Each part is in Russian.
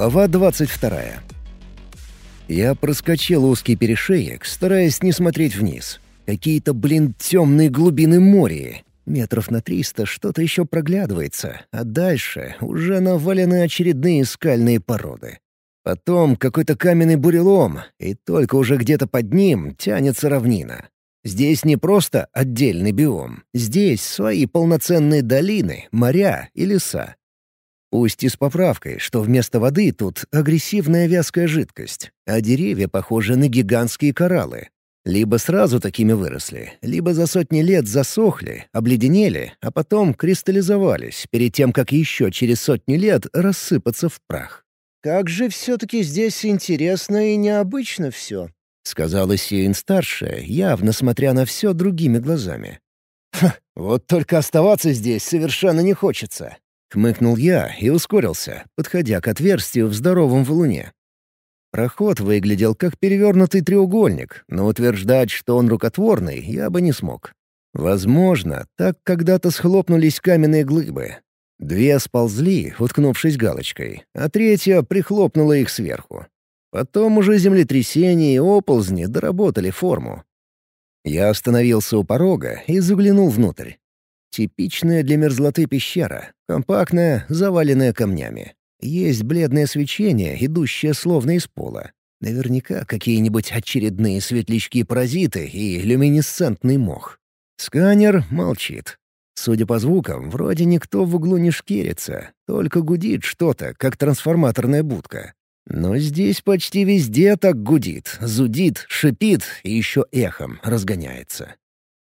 Глава 22. Я проскочил узкий перешеек, стараясь не смотреть вниз. Какие-то, блин, темные глубины моря. Метров на триста что-то еще проглядывается, а дальше уже навалены очередные скальные породы. Потом какой-то каменный бурелом, и только уже где-то под ним тянется равнина. Здесь не просто отдельный биом. Здесь свои полноценные долины, моря и леса. Пусть и с поправкой, что вместо воды тут агрессивная вязкая жидкость, а деревья похожи на гигантские кораллы. Либо сразу такими выросли, либо за сотни лет засохли, обледенели, а потом кристаллизовались, перед тем, как еще через сотни лет рассыпаться в прах. «Как же все-таки здесь интересно и необычно все», — сказала Сиин-старшая, явно смотря на все другими глазами. «Ха, вот только оставаться здесь совершенно не хочется. Хмыкнул я и ускорился, подходя к отверстию в здоровом валуне. Проход выглядел как перевернутый треугольник, но утверждать, что он рукотворный, я бы не смог. Возможно, так когда-то схлопнулись каменные глыбы. Две сползли, уткнувшись галочкой, а третья прихлопнула их сверху. Потом уже землетрясения и оползни доработали форму. Я остановился у порога и заглянул внутрь. Типичная для мерзлоты пещера, компактная, заваленная камнями. Есть бледное свечение, идущее словно из пола. Наверняка какие-нибудь очередные светлячки-паразиты и люминесцентный мох. Сканер молчит. Судя по звукам, вроде никто в углу не шкерится, только гудит что-то, как трансформаторная будка. Но здесь почти везде так гудит, зудит, шипит и еще эхом разгоняется.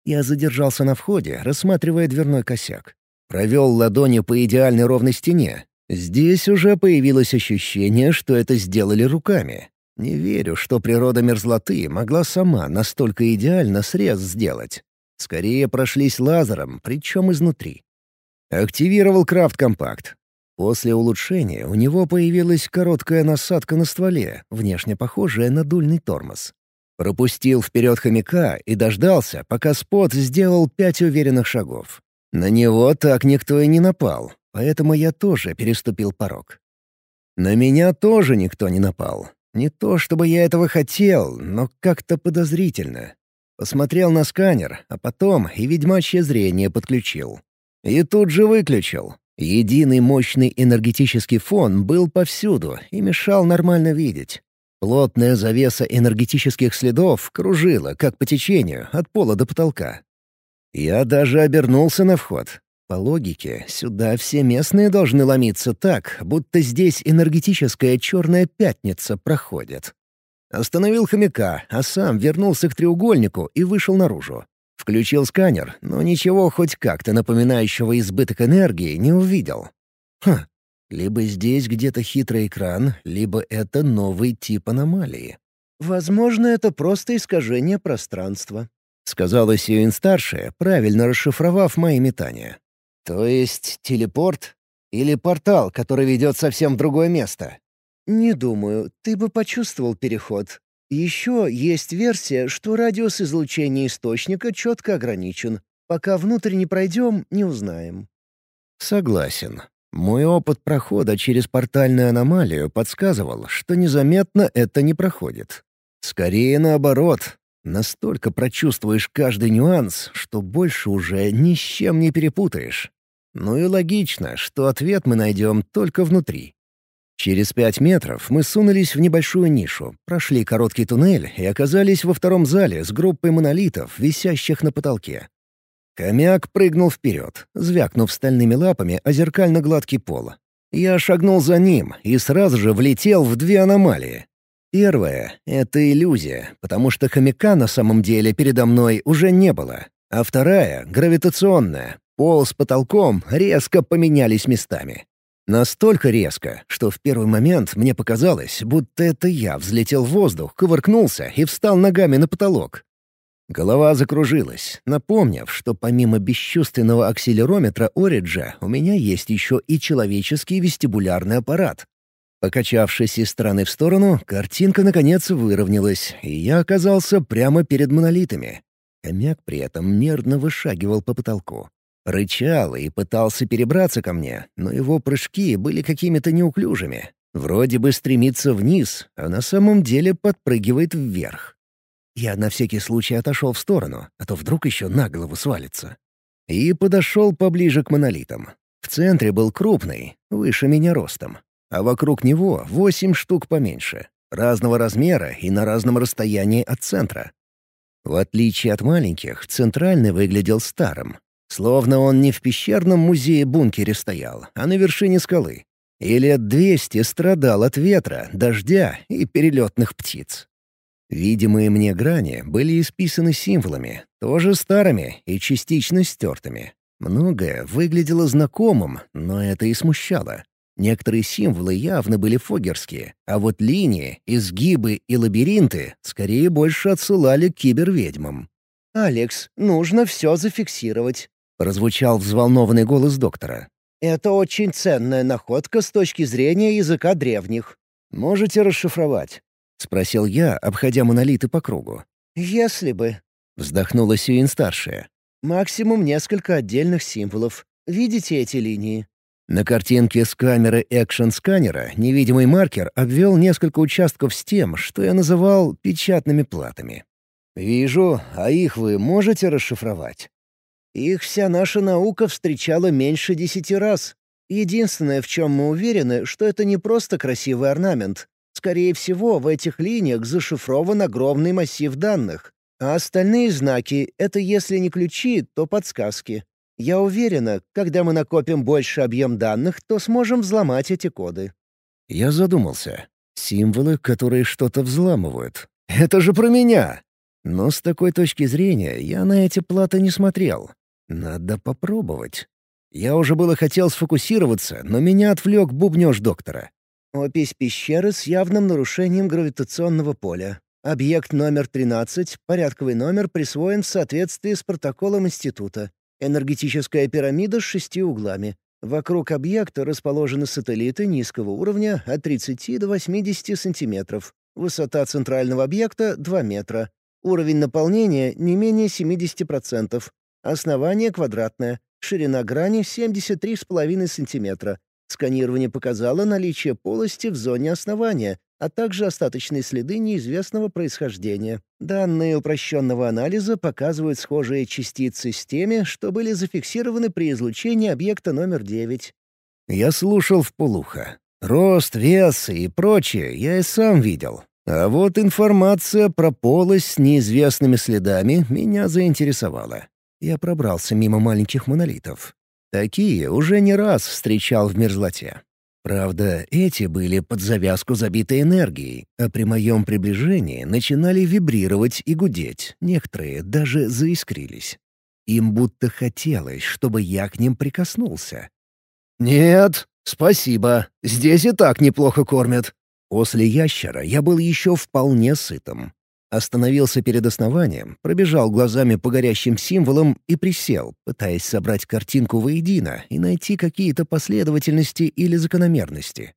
Я задержался на входе, рассматривая дверной косяк. Провел ладонью по идеальной ровной стене. Здесь уже появилось ощущение, что это сделали руками. Не верю, что природа мерзлоты могла сама настолько идеально срез сделать. Скорее прошлись лазером, причем изнутри. Активировал крафт-компакт. После улучшения у него появилась короткая насадка на стволе, внешне похожая на дульный тормоз. Пропустил вперед хомяка и дождался, пока спот сделал пять уверенных шагов. На него так никто и не напал, поэтому я тоже переступил порог. На меня тоже никто не напал. Не то чтобы я этого хотел, но как-то подозрительно. Посмотрел на сканер, а потом и ведьмачье зрение подключил. И тут же выключил. Единый мощный энергетический фон был повсюду и мешал нормально видеть. Плотная завеса энергетических следов кружила, как по течению, от пола до потолка. Я даже обернулся на вход. По логике, сюда все местные должны ломиться так, будто здесь энергетическая черная пятница проходит. Остановил хомяка, а сам вернулся к треугольнику и вышел наружу. Включил сканер, но ничего хоть как-то напоминающего избыток энергии не увидел. Хм, либо здесь где-то хитрый экран, либо это новый тип аномалии. «Возможно, это просто искажение пространства», — сказала Сиюин-старшая, правильно расшифровав мои метания. «То есть телепорт? Или портал, который ведет совсем в другое место?» «Не думаю. Ты бы почувствовал переход. Еще есть версия, что радиус излучения источника четко ограничен. Пока внутрь не пройдем, не узнаем». «Согласен. Мой опыт прохода через портальную аномалию подсказывал, что незаметно это не проходит. Скорее наоборот. Настолько прочувствуешь каждый нюанс, что больше уже ни с чем не перепутаешь. Ну и логично, что ответ мы найдем только внутри. Через пять метров мы сунулись в небольшую нишу, прошли короткий туннель и оказались во втором зале с группой монолитов, висящих на потолке. Хомяк прыгнул вперед, звякнув стальными лапами о зеркально-гладкий пол. Я шагнул за ним и сразу же влетел в две аномалии. Первая — это иллюзия, потому что хомяка на самом деле передо мной уже не было. А вторая — гравитационная. Пол с потолком резко поменялись местами. Настолько резко, что в первый момент мне показалось, будто это я взлетел в воздух, ковыркнулся и встал ногами на потолок. Голова закружилась, напомнив, что помимо бесчувственного акселерометра Ориджа у меня есть еще и человеческий вестибулярный аппарат. Покачавшись из стороны в сторону, картинка наконец выровнялась, и я оказался прямо перед монолитами. Хомяк при этом нервно вышагивал по потолку. Рычал и пытался перебраться ко мне, но его прыжки были какими-то неуклюжими. Вроде бы стремится вниз, а на самом деле подпрыгивает вверх. Я на всякий случай отошел в сторону, а то вдруг еще на голову свалится. И подошел поближе к монолитам. В центре был крупный, выше меня ростом, а вокруг него восемь штук поменьше, разного размера и на разном расстоянии от центра. В отличие от маленьких, центральный выглядел старым, словно он не в пещерном музее-бункере стоял, а на вершине скалы. И лет двести страдал от ветра, дождя и перелетных птиц. Видимые мне грани были исписаны символами, тоже старыми и частично стертыми. Многое выглядело знакомым, но это и смущало. Некоторые символы явно были фогерские, а вот линии, изгибы и лабиринты скорее больше отсылали к киберведьмам. «Алекс, нужно все зафиксировать», — прозвучал взволнованный голос доктора. Это очень ценная находка с точки зрения языка древних. Можете расшифровать?» — спросил я, обходя монолиты по кругу. «Если бы», — вздохнула Сюин-старшая. «Максимум несколько отдельных символов. Видите эти линии?» На картинке с камеры экшн-сканера невидимый маркер обвел несколько участков с тем, что я называл печатными платами. «Вижу, а их вы можете расшифровать?» Их вся наша наука встречала меньше десяти раз. Единственное, в чем мы уверены, что это не просто красивый орнамент. Скорее всего, в этих линиях зашифрован огромный массив данных. А остальные знаки — это если не ключи, то подсказки. Я уверена, когда мы накопим больше объем данных, то сможем взломать эти коды. Я задумался. Символы, которые что-то взламывают. Это же про меня! Но с такой точки зрения я на эти платы не смотрел. Надо попробовать. Я уже было хотел сфокусироваться, но меня отвлек бубнеж доктора. Опись пещеры с явным нарушением гравитационного поля. Объект номер 13, порядковый номер, присвоен в соответствии с протоколом института. Энергетическая пирамида с шестью углами. Вокруг объекта расположены сателлиты низкого уровня от 30 до 80 сантиметров. Высота центрального объекта — 2 метра. Уровень наполнения не менее 70%. Основание квадратное, ширина грани 73,5 см. Сканирование показало наличие полости в зоне основания, а также остаточные следы неизвестного происхождения. Данные упрощенного анализа показывают схожие частицы с теми, что были зафиксированы при излучении объекта номер 9. Я слушал в полухо. Рост, вес и прочее я и сам видел. А вот информация про полость с неизвестными следами меня заинтересовала. Я пробрался мимо маленьких монолитов. Такие уже не раз встречал в мерзлоте. Правда, эти были под завязку забитой энергией, а при моем приближении начинали вибрировать и гудеть, некоторые даже заискрились. Им будто хотелось, чтобы я к ним прикоснулся. «Нет, спасибо, здесь и так неплохо кормят». После ящера я был еще вполне сытым. Остановился перед основанием, пробежал глазами по горящим символам и присел, пытаясь собрать картинку воедино и найти какие-то последовательности или закономерности.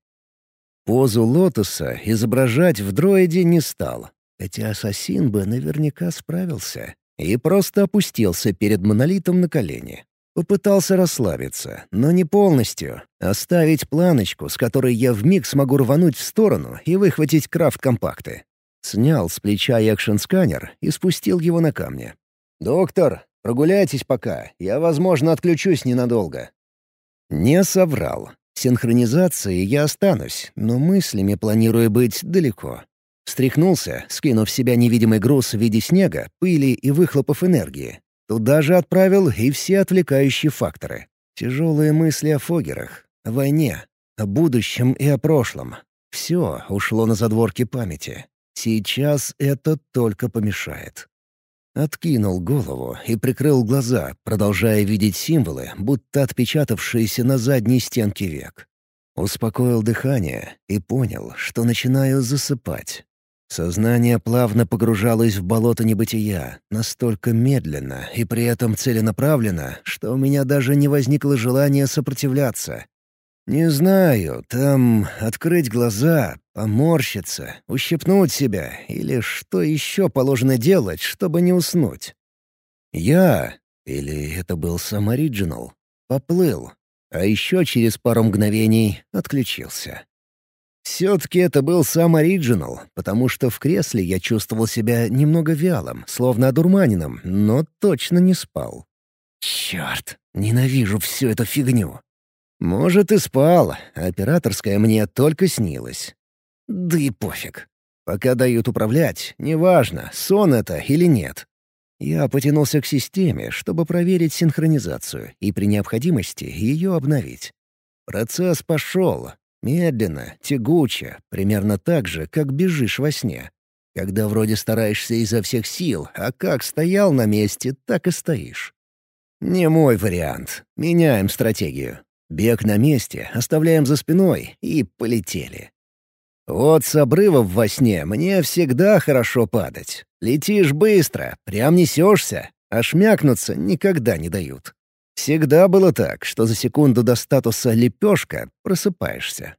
Позу лотоса изображать в дроиде не стал, хотя ассасин бы наверняка справился, и просто опустился перед монолитом на колени. Попытался расслабиться, но не полностью. Оставить планочку, с которой я вмиг смогу рвануть в сторону и выхватить крафт-компакты. Снял с плеча экшн-сканер и спустил его на камни. «Доктор, прогуляйтесь пока, я, возможно, отключусь ненадолго». Не соврал. В синхронизации я останусь, но мыслями планирую быть далеко. Встряхнулся, скинув с себя невидимый груз в виде снега, пыли и выхлопов энергии. Туда же отправил и все отвлекающие факторы. Тяжелые мысли о фогерах, о войне, о будущем и о прошлом. Все ушло на задворки памяти. Сейчас это только помешает. Откинул голову и прикрыл глаза, продолжая видеть символы, будто отпечатавшиеся на задней стенке век. Успокоил дыхание и понял, что начинаю засыпать. Сознание плавно погружалось в болото небытия, настолько медленно и при этом целенаправленно, что у меня даже не возникло желания сопротивляться. Не знаю, там открыть глаза, поморщиться, ущипнуть себя или что еще положено делать, чтобы не уснуть. Я, или это был сам Ориджинал, поплыл, а еще через пару мгновений отключился. Все-таки это был сам оригинал, потому что в кресле я чувствовал себя немного вялым, словно одурманенным, но точно не спал. Черт, ненавижу всю эту фигню. Может, и спал, а операторская мне только снилась. Да и пофиг. Пока дают управлять, неважно, сон это или нет. Я потянулся к системе, чтобы проверить синхронизацию и при необходимости ее обновить. Процесс пошел. Медленно, тягуче, примерно так же, как бежишь во сне. Когда вроде стараешься изо всех сил, а как стоял на месте, так и стоишь. Не мой вариант. Меняем стратегию. Бег на месте, оставляем за спиной и полетели. Вот с обрывов во сне мне всегда хорошо падать. Летишь быстро, прям несешься, а шмякнуться никогда не дают. Всегда было так, что за секунду до статуса «лепешка» просыпаешься.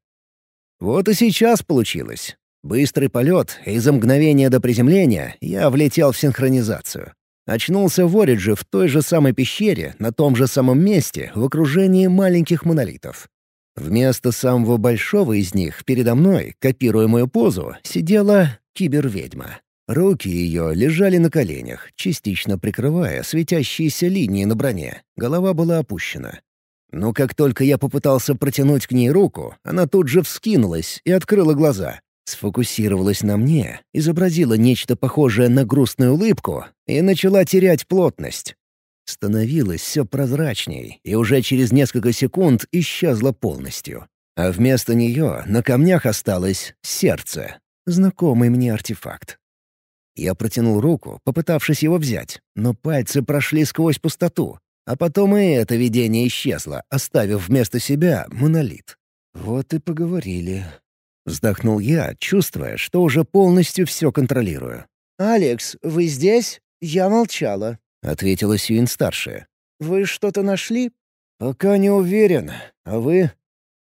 Вот и сейчас получилось. Быстрый полет, и за мгновение до приземления я влетел в синхронизацию. Очнулся в Оридже в той же самой пещере, на том же самом месте, в окружении маленьких монолитов. Вместо самого большого из них передо мной, копируя мою позу, сидела киберведьма. Руки ее лежали на коленях, частично прикрывая светящиеся линии на броне. Голова была опущена. Но как только я попытался протянуть к ней руку, она тут же вскинулась и открыла глаза. Сфокусировалась на мне, изобразила нечто похожее на грустную улыбку и начала терять плотность. Становилось все прозрачней, и уже через несколько секунд исчезла полностью. А вместо нее на камнях осталось сердце, знакомый мне артефакт. Я протянул руку, попытавшись его взять, но пальцы прошли сквозь пустоту, а потом и это видение исчезло, оставив вместо себя монолит. «Вот и поговорили», — вздохнул я, чувствуя, что уже полностью все контролирую. «Алекс, вы здесь? Я молчала», — ответила Сьюин-старшая. «Вы что-то нашли?» «Пока не уверен. А вы?»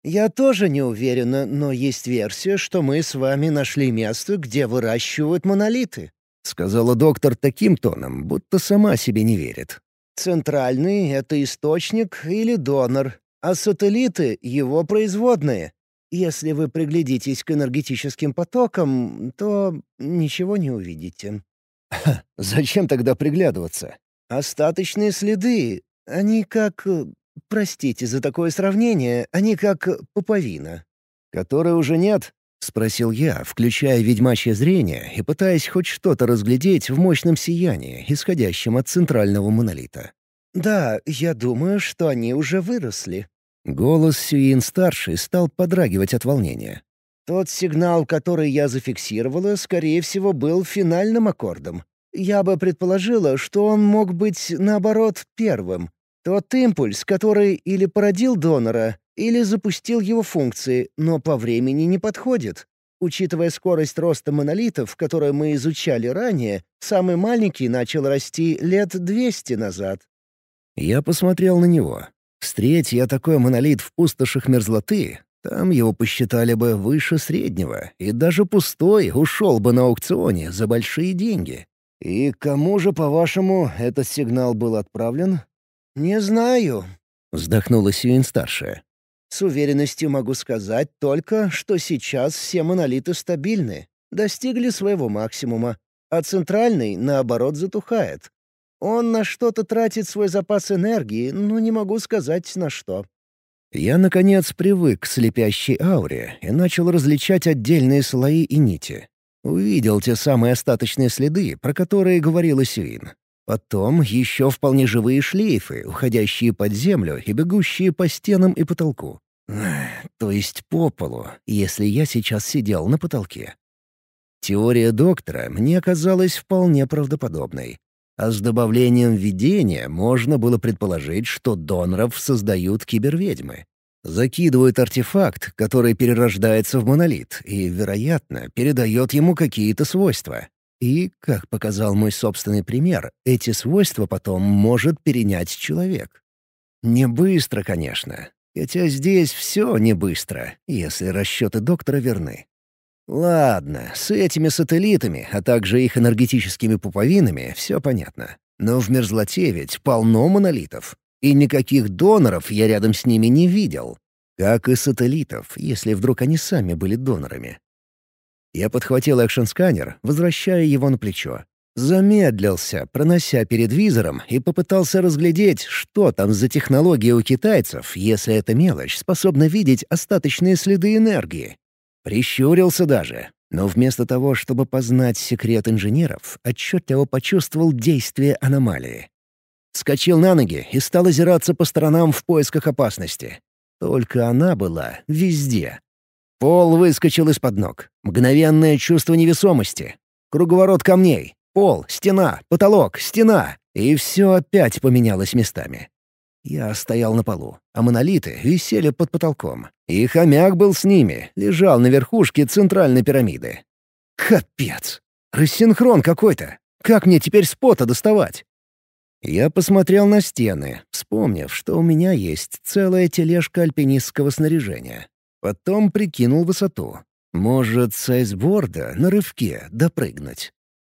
«Я тоже не уверена, но есть версия, что мы с вами нашли место, где выращивают монолиты», — сказала доктор таким тоном, будто сама себе не верит. «Центральный — это источник или донор, а сателлиты — его производные. Если вы приглядитесь к энергетическим потокам, то ничего не увидите». «Зачем тогда приглядываться?» Остаточные следы, они как... Э, простите за такое сравнение, они как пуповина. Которой уже нет? — спросил я, включая ведьмачье зрение и пытаясь хоть что-то разглядеть в мощном сиянии, исходящем от центрального монолита. «Да, я думаю, что они уже выросли». Голос Сюин-старший стал подрагивать от волнения. «Тот сигнал, который я зафиксировала, скорее всего, был финальным аккордом. Я бы предположила, что он мог быть, наоборот, первым. Тот импульс, который или породил донора, или запустил его функции, но по времени не подходит. Учитывая скорость роста монолитов, которую мы изучали ранее, самый маленький начал расти лет 200 назад. Я посмотрел на него. Встреть я такой монолит в пустошах мерзлоты, там его посчитали бы выше среднего, и даже пустой ушел бы на аукционе за большие деньги. «И кому же, по-вашему, этот сигнал был отправлен?» «Не знаю», — вздохнула Сюин-старшая. «С уверенностью могу сказать только, что сейчас все монолиты стабильны, достигли своего максимума, а центральный, наоборот, затухает. Он на что-то тратит свой запас энергии, но не могу сказать на что». Я, наконец, привык к слепящей ауре и начал различать отдельные слои и нити. Увидел те самые остаточные следы, про которые говорила Сюин. Потом еще вполне живые шлейфы, уходящие под землю и бегущие по стенам и потолку. То есть по полу, если я сейчас сидел на потолке. Теория доктора мне казалась вполне правдоподобной. А с добавлением видения можно было предположить, что доноров создают киберведьмы. Закидывают артефакт, который перерождается в монолит и, вероятно, передает ему какие-то свойства. И, как показал мой собственный пример, эти свойства потом может перенять человек. Не быстро, конечно. Хотя здесь все не быстро, если расчеты доктора верны. Ладно, с этими сателлитами, а также их энергетическими пуповинами все понятно. Но в мерзлоте ведь полно монолитов. И никаких доноров я рядом с ними не видел. Как и сателлитов, если вдруг они сами были донорами. Я подхватил экшн-сканер, возвращая его на плечо. Замедлился, пронося перед визором, и попытался разглядеть, что там за технология у китайцев, если эта мелочь способна видеть остаточные следы энергии. Прищурился даже, но вместо того, чтобы познать секрет инженеров, отчетливо почувствовал действие аномалии. Скочил на ноги и стал озираться по сторонам в поисках опасности. Только она была везде. Пол выскочил из-под ног. Мгновенное чувство невесомости. Круговорот камней. Пол, стена, потолок, стена. И все опять поменялось местами. Я стоял на полу, а монолиты висели под потолком. И хомяк был с ними, лежал на верхушке центральной пирамиды. Капец! Рассинхрон какой-то! Как мне теперь спота доставать? Я посмотрел на стены, вспомнив, что у меня есть целая тележка альпинистского снаряжения. Потом прикинул высоту. Может, с айсборда на рывке допрыгнуть.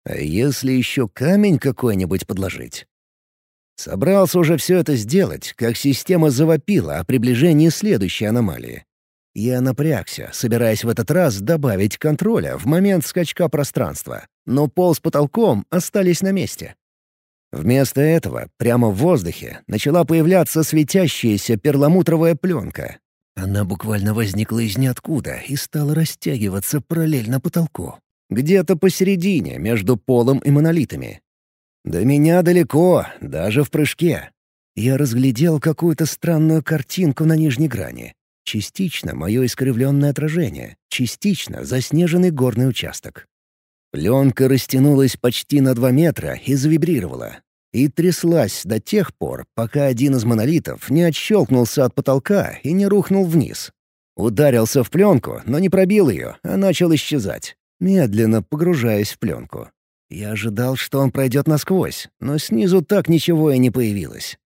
А если еще камень какой-нибудь подложить? Собрался уже все это сделать, как система завопила о приближении следующей аномалии. Я напрягся, собираясь в этот раз добавить контроля в момент скачка пространства, но пол с потолком остались на месте. Вместо этого прямо в воздухе начала появляться светящаяся перламутровая пленка. Она буквально возникла из ниоткуда и стала растягиваться параллельно потолку. Где-то посередине, между полом и монолитами. До меня далеко, даже в прыжке. Я разглядел какую-то странную картинку на нижней грани. Частично мое искривленное отражение, частично заснеженный горный участок. Пленка растянулась почти на два метра и завибрировала. И тряслась до тех пор, пока один из монолитов не отщелкнулся от потолка и не рухнул вниз. Ударился в пленку, но не пробил ее, а начал исчезать, медленно погружаясь в пленку. Я ожидал, что он пройдет насквозь, но снизу так ничего и не появилось.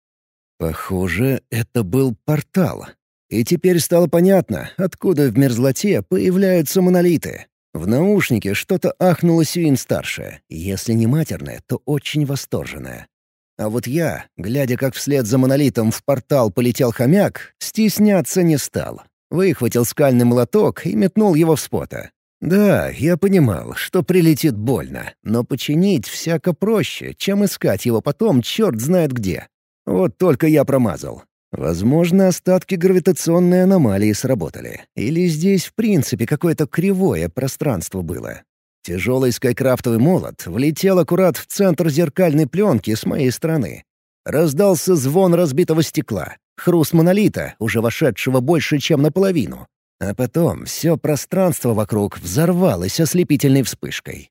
Похоже, это был портал. И теперь стало понятно, откуда в мерзлоте появляются монолиты. В наушнике что-то ахнуло Сюин-старшая, если не матерное, то очень восторженное. А вот я, глядя, как вслед за монолитом в портал полетел хомяк, стесняться не стал. Выхватил скальный молоток и метнул его в спота. Да, я понимал, что прилетит больно, но починить всяко проще, чем искать его потом черт знает где. Вот только я промазал. Возможно, остатки гравитационной аномалии сработали. Или здесь в принципе какое-то кривое пространство было. Тяжелый скайкрафтовый молот влетел аккурат в центр зеркальной пленки с моей стороны. Раздался звон разбитого стекла, хруст монолита, уже вошедшего больше, чем наполовину. А потом все пространство вокруг взорвалось ослепительной вспышкой.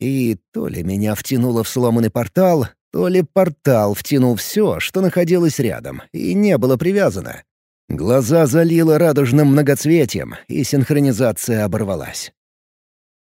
И то ли меня втянуло в сломанный портал, то ли портал втянул все, что находилось рядом, и не было привязано. Глаза залило радужным многоцветием, и синхронизация оборвалась.